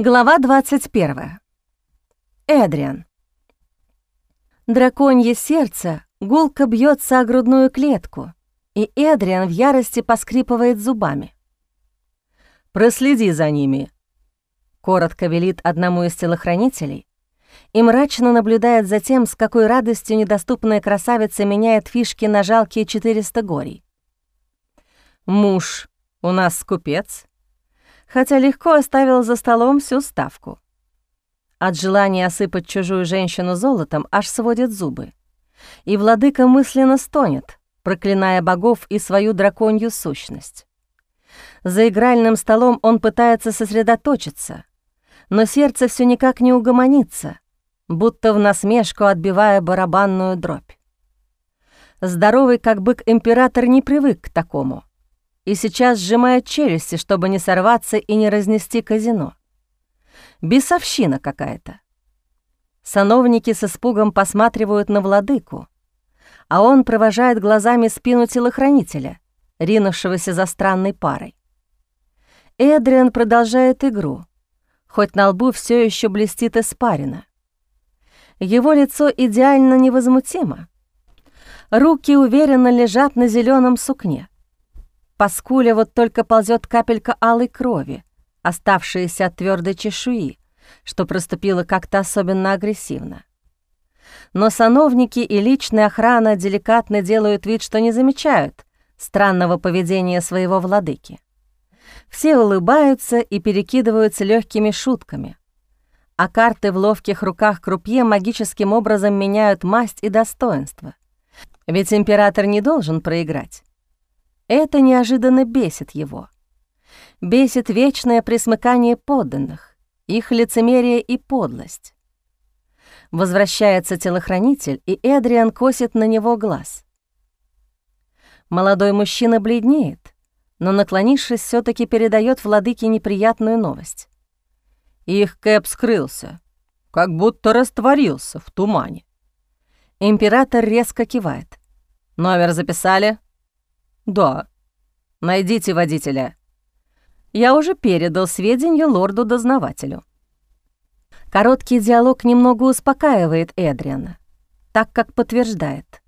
Глава 21. Эдриан. Драконье сердце гулко бьется о грудную клетку, и Эдриан в ярости поскрипывает зубами. «Проследи за ними», — коротко велит одному из телохранителей и мрачно наблюдает за тем, с какой радостью недоступная красавица меняет фишки на жалкие 400 горей. «Муж у нас купец», хотя легко оставил за столом всю ставку. От желания осыпать чужую женщину золотом аж сводит зубы. И владыка мысленно стонет, проклиная богов и свою драконью сущность. За игральным столом он пытается сосредоточиться, но сердце все никак не угомонится, будто в насмешку отбивая барабанную дробь. Здоровый как бык император не привык к такому — и сейчас сжимает челюсти, чтобы не сорваться и не разнести казино. Бесовщина какая-то. Сановники с испугом посматривают на владыку, а он провожает глазами спину телохранителя, ринувшегося за странной парой. Эдриан продолжает игру, хоть на лбу все еще блестит испарина. Его лицо идеально невозмутимо. Руки уверенно лежат на зеленом сукне. По скуле вот только ползет капелька алой крови, оставшаяся от твердой чешуи, что проступило как-то особенно агрессивно. Но сановники и личная охрана деликатно делают вид, что не замечают странного поведения своего владыки. Все улыбаются и перекидываются легкими шутками, а карты в ловких руках крупье магическим образом меняют масть и достоинство. Ведь император не должен проиграть. Это неожиданно бесит его. Бесит вечное присмыкание подданных, их лицемерие и подлость. Возвращается телохранитель, и Эдриан косит на него глаз. Молодой мужчина бледнеет, но, наклонившись, все таки передает владыке неприятную новость. Их Кэп скрылся, как будто растворился в тумане. Император резко кивает. «Номер записали?» «Да. Найдите водителя». Я уже передал сведения лорду-дознавателю. Короткий диалог немного успокаивает Эдриана, так как подтверждает,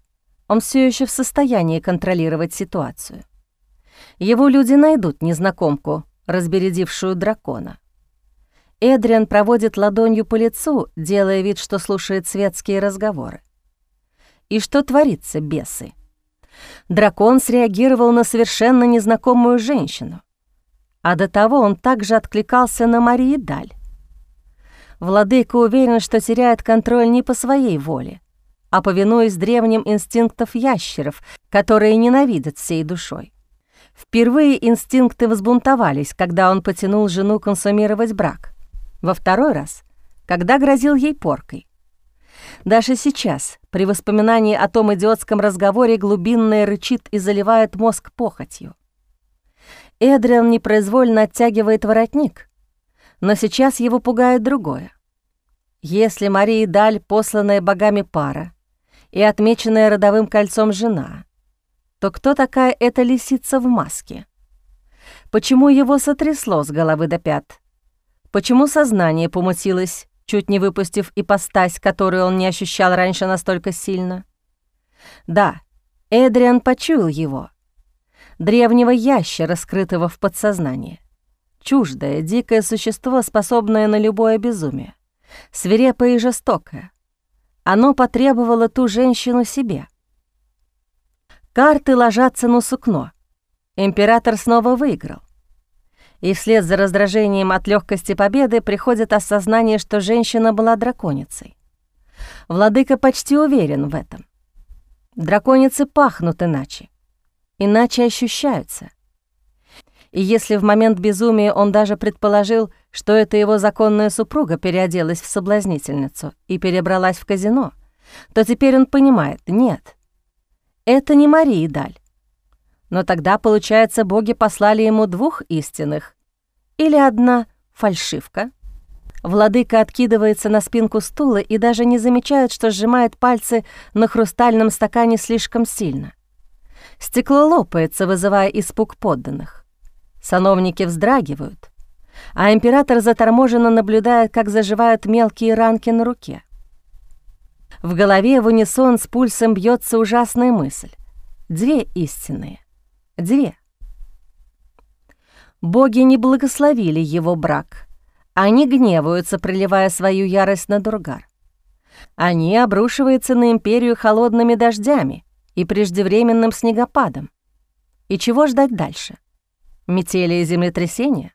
он все еще в состоянии контролировать ситуацию. Его люди найдут незнакомку, разбередившую дракона. Эдриан проводит ладонью по лицу, делая вид, что слушает светские разговоры. И что творится, бесы? Дракон среагировал на совершенно незнакомую женщину. А до того он также откликался на Марии Даль. Владыка уверен, что теряет контроль не по своей воле, а повинуясь древним инстинктов ящеров, которые ненавидят всей душой. Впервые инстинкты взбунтовались, когда он потянул жену консумировать брак. Во второй раз, когда грозил ей поркой. Даже сейчас, при воспоминании о том идиотском разговоре, глубинное рычит и заливает мозг похотью. Эдриан непроизвольно оттягивает воротник, но сейчас его пугает другое. Если Мария Даль, посланная богами пара, и отмеченная родовым кольцом жена, то кто такая эта лисица в маске? Почему его сотрясло с головы до пят? Почему сознание помутилось чуть не выпустив ипостась, которую он не ощущал раньше настолько сильно. Да, Эдриан почуял его. Древнего ящера, скрытого в подсознании. Чуждое, дикое существо, способное на любое безумие. Свирепое и жестокое. Оно потребовало ту женщину себе. Карты ложатся на сукно. Император снова выиграл и вслед за раздражением от легкости победы приходит осознание, что женщина была драконицей. Владыка почти уверен в этом. Драконицы пахнут иначе, иначе ощущаются. И если в момент безумия он даже предположил, что это его законная супруга переоделась в соблазнительницу и перебралась в казино, то теперь он понимает — нет, это не Мария Даль. Но тогда, получается, боги послали ему двух истинных. Или одна фальшивка. Владыка откидывается на спинку стула и даже не замечает, что сжимает пальцы на хрустальном стакане слишком сильно. Стекло лопается, вызывая испуг подданных. Сановники вздрагивают. а император заторможенно наблюдает, как заживают мелкие ранки на руке. В голове в унисон с пульсом бьется ужасная мысль. Две истинные. Две. Боги не благословили его брак. Они гневаются, проливая свою ярость на Дургар. Они обрушиваются на империю холодными дождями и преждевременным снегопадом. И чего ждать дальше? Метели и землетрясения?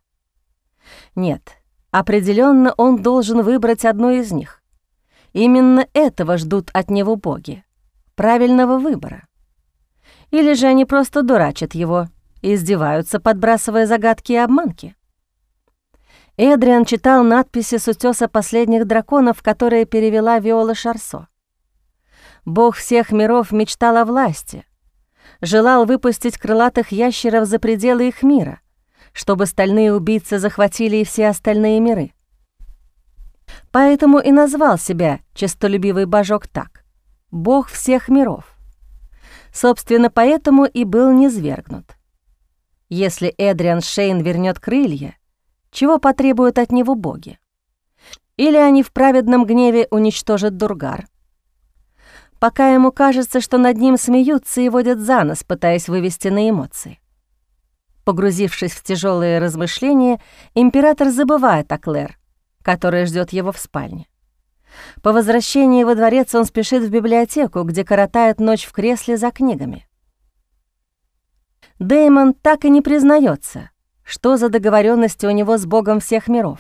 Нет, определенно он должен выбрать одну из них. Именно этого ждут от него боги. Правильного выбора. Или же они просто дурачат его, издеваются, подбрасывая загадки и обманки. Эдриан читал надписи с утёса последних драконов, которые перевела Виола Шарсо. Бог всех миров мечтал о власти, желал выпустить крылатых ящеров за пределы их мира, чтобы стальные убийцы захватили и все остальные миры. Поэтому и назвал себя честолюбивый божок так — бог всех миров. Собственно, поэтому и был низвергнут. Если Эдриан Шейн вернет крылья, чего потребуют от него боги? Или они в праведном гневе уничтожат Дургар? Пока ему кажется, что над ним смеются и водят за нос, пытаясь вывести на эмоции. Погрузившись в тяжелые размышления, император забывает о Клэр, которая ждет его в спальне. По возвращении во дворец он спешит в библиотеку, где коротает ночь в кресле за книгами. Дэймон так и не признается, что за договоренности у него с Богом всех миров.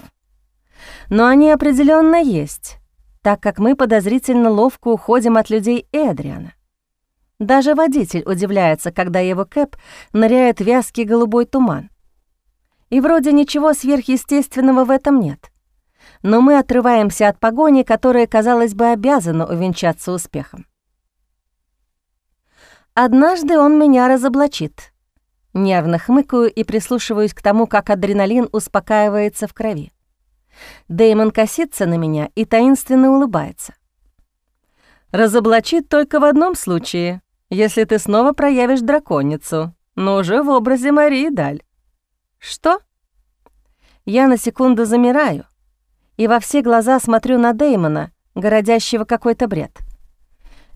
Но они определенно есть, так как мы подозрительно ловко уходим от людей Эдриана. Даже водитель удивляется, когда его кэп ныряет вязкий голубой туман. И вроде ничего сверхъестественного в этом нет. Но мы отрываемся от погони, которая, казалось бы, обязана увенчаться успехом. Однажды он меня разоблачит. Нервно хмыкаю и прислушиваюсь к тому, как адреналин успокаивается в крови. Дэймон косится на меня и таинственно улыбается. «Разоблачит только в одном случае, если ты снова проявишь драконицу, но уже в образе Марии Даль». «Что?» Я на секунду замираю и во все глаза смотрю на Дэймона, городящего какой-то бред.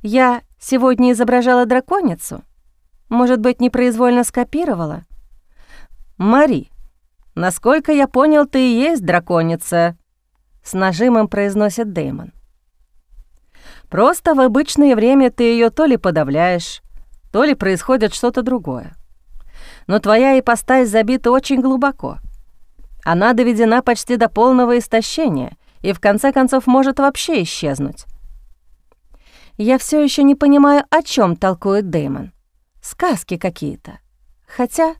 «Я сегодня изображала драконицу? Может быть, непроизвольно скопировала?» «Мари, насколько я понял, ты и есть драконица», — с нажимом произносит Дэймон. Просто в обычное время ты ее то ли подавляешь, то ли происходит что-то другое. Но твоя ипостась забита очень глубоко. Она доведена почти до полного истощения и в конце концов может вообще исчезнуть. Я все еще не понимаю, о чем толкует Дэймон. Сказки какие-то. Хотя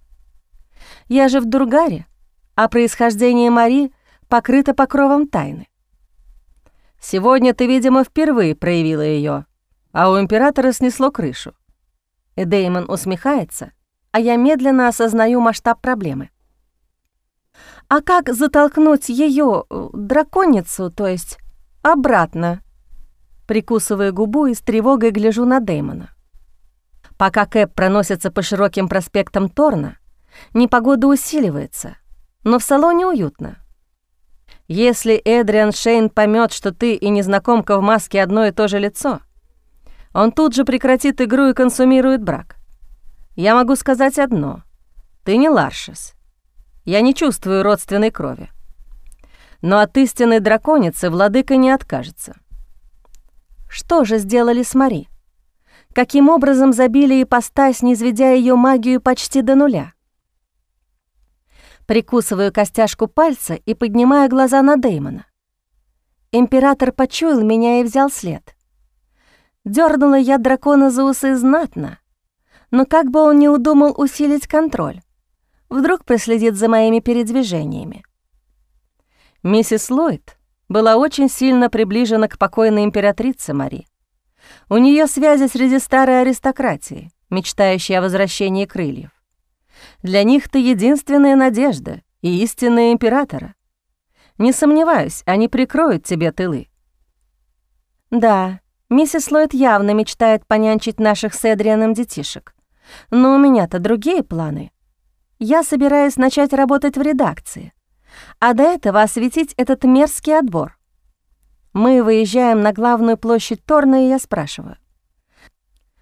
я же в Дургаре, а происхождение Мари покрыто покровом тайны. Сегодня ты, видимо, впервые проявила ее, а у императора снесло крышу. И Дэймон усмехается, а я медленно осознаю масштаб проблемы. А как затолкнуть ее э, драконицу, то есть обратно? Прикусывая губу и с тревогой гляжу на Дэймона. Пока Кэп проносится по широким проспектам Торна, непогода усиливается, но в салоне уютно. Если Эдриан Шейн поймет, что ты и незнакомка в маске одно и то же лицо, он тут же прекратит игру и консумирует брак. Я могу сказать одно. Ты не Ларшес. Я не чувствую родственной крови. Но от истинной драконицы владыка не откажется. Что же сделали с Мари? Каким образом забили ипостась, низведя ее магию почти до нуля? Прикусываю костяшку пальца и поднимаю глаза на Дэймона. Император почуял меня и взял след. Дёрнула я дракона за усы знатно, но как бы он не удумал усилить контроль, вдруг проследит за моими передвижениями. Миссис Ллойд была очень сильно приближена к покойной императрице Мари. У нее связи среди старой аристократии, мечтающей о возвращении крыльев. Для них ты единственная надежда и истинная императора. Не сомневаюсь, они прикроют тебе тылы. Да, миссис Ллойд явно мечтает понянчить наших с Эдрианом детишек. Но у меня-то другие планы. Я собираюсь начать работать в редакции, А до этого осветить этот мерзкий отбор. Мы выезжаем на главную площадь Торна, и я спрашиваю.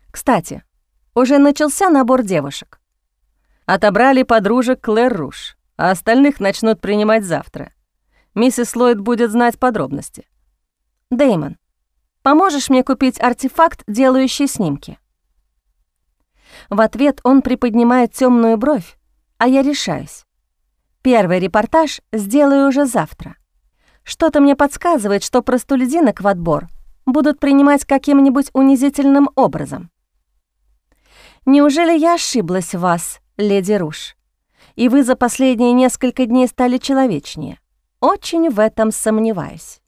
Кстати, уже начался набор девушек. Отобрали подружек Клэр Руш, а остальных начнут принимать завтра. Миссис Ллойд будет знать подробности. Дэймон, поможешь мне купить артефакт, делающий снимки?» В ответ он приподнимает темную бровь, а я решаюсь. Первый репортаж сделаю уже завтра. Что-то мне подсказывает, что простолюдинок в отбор будут принимать каким-нибудь унизительным образом. Неужели я ошиблась в вас, леди Руш? И вы за последние несколько дней стали человечнее? Очень в этом сомневаюсь.